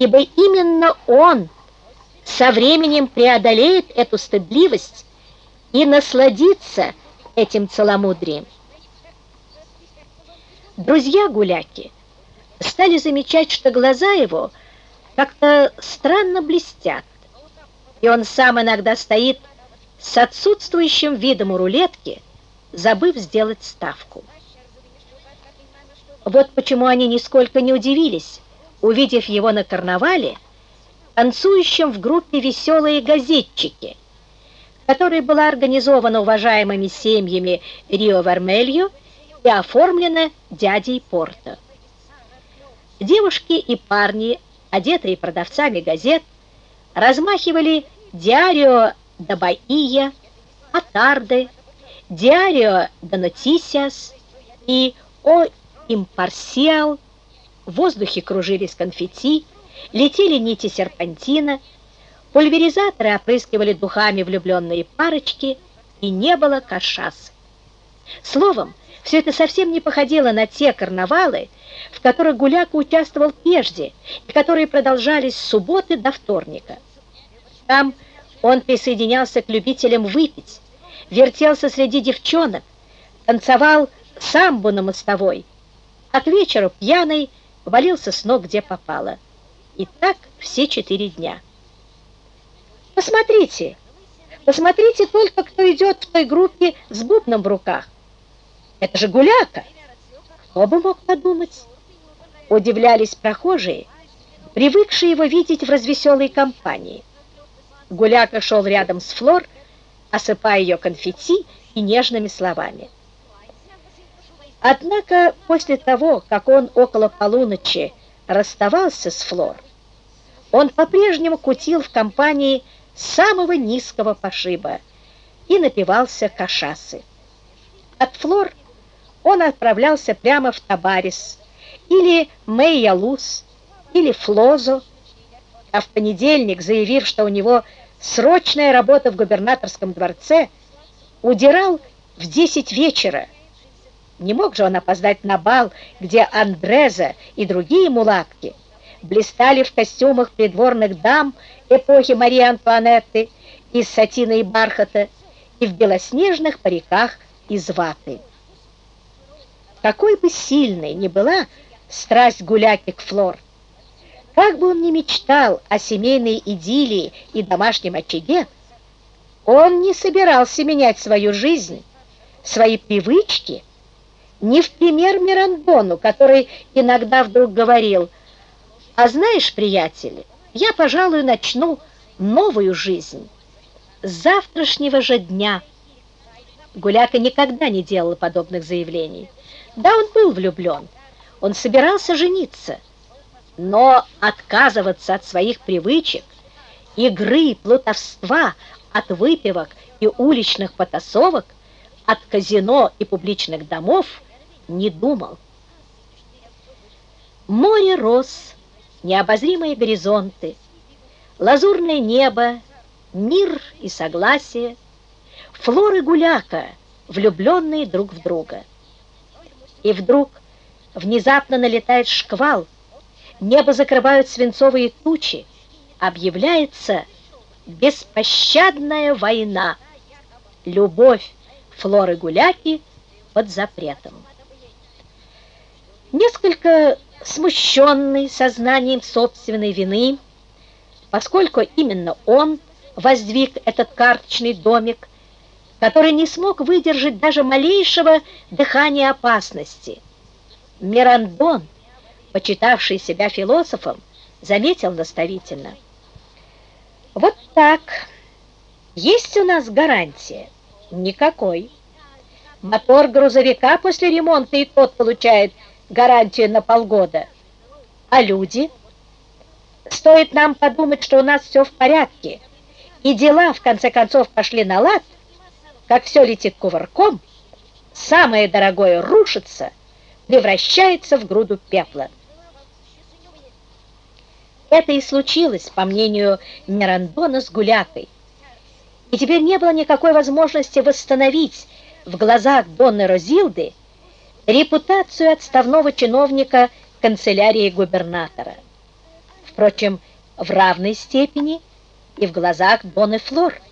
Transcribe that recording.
ибо именно он со временем преодолеет эту стыдливость и насладится этим целомудрием. Друзья гуляки стали замечать, что глаза его как-то странно блестят, и он сам иногда стоит с отсутствующим видом у рулетки, забыв сделать ставку. Вот почему они нисколько не удивились, увидев его на карнавале, танцующим в группе «Веселые газетчики», которая была организована уважаемыми семьями Рио-Вермельо и оформлена дядей Порто. Девушки и парни, одетые продавцами газет, размахивали «Диарио да Баия», «Атарды», «Диарио да Нотисиас» и «О Импарсиал», в воздухе кружились конфетти, летели нити серпантина, пульверизаторы опрыскивали духами влюбленные парочки, и не было кашас. Словом, все это совсем не походило на те карнавалы, в которых Гуляка участвовал прежде и которые продолжались с субботы до вторника. Там он присоединялся к любителям выпить, вертелся среди девчонок, танцевал самбу на мостовой, а к вечеру пьяный валился с ног где попало. И так все четыре дня. Посмотрите, посмотрите только, кто идет в той группе с бубном в руках. Это же гуляка! Кто бы мог подумать? Удивлялись прохожие, привыкшие его видеть в развеселой компании. Гуляка шел рядом с Флор, осыпая ее конфетти и нежными словами. Однако после того, как он около полуночи расставался с Флор, он по-прежнему кутил в компании самого низкого пошиба и напивался кашасы. От Флор он отправлялся прямо в Табарис или Мейялус или Флозу, а в понедельник, заявив, что у него срочная работа в губернаторском дворце, удирал в 10 вечера. Не мог же он опоздать на бал, где Андреза и другие мулатки блистали в костюмах придворных дам эпохи Марии Антуанетты из сатина и бархата и в белоснежных париках из ваты. Какой бы сильной ни была страсть гуляки к Флор, как бы он ни мечтал о семейной идиллии и домашнем очаге, он не собирался менять свою жизнь, свои привычки, не в пример Мирандону, который иногда вдруг говорил, «А знаешь, приятели, я, пожалуй, начну новую жизнь с завтрашнего же дня». Гуляка никогда не делала подобных заявлений. Да, он был влюблен, он собирался жениться, но отказываться от своих привычек, игры, плутовства, от выпивок и уличных потасовок, от казино и публичных домов не думал. Море рос, необозримые горизонты, лазурное небо, мир и согласие, флоры гуляка, влюбленные друг в друга. И вдруг внезапно налетает шквал, небо закрывают свинцовые тучи, объявляется беспощадная война, любовь Флоры Гуляки под запретом. Несколько смущенный сознанием собственной вины, поскольку именно он воздвиг этот карточный домик, который не смог выдержать даже малейшего дыхания опасности. Мирандон, почитавший себя философом, заметил наставительно. Вот так. Есть у нас гарантия? Никакой. Мотор грузовика после ремонта и тот получает гарантию на полгода. А люди? Стоит нам подумать, что у нас все в порядке, и дела, в конце концов, пошли на лад, как все летит кувырком, самое дорогое рушится, превращается в груду пепла. Это и случилось, по мнению Мирандона с Гулякой. И теперь не было никакой возможности восстановить в глазах Донны Розилды репутацию отставного чиновника канцелярии губернатора. Впрочем, в равной степени и в глазах Доны Флор –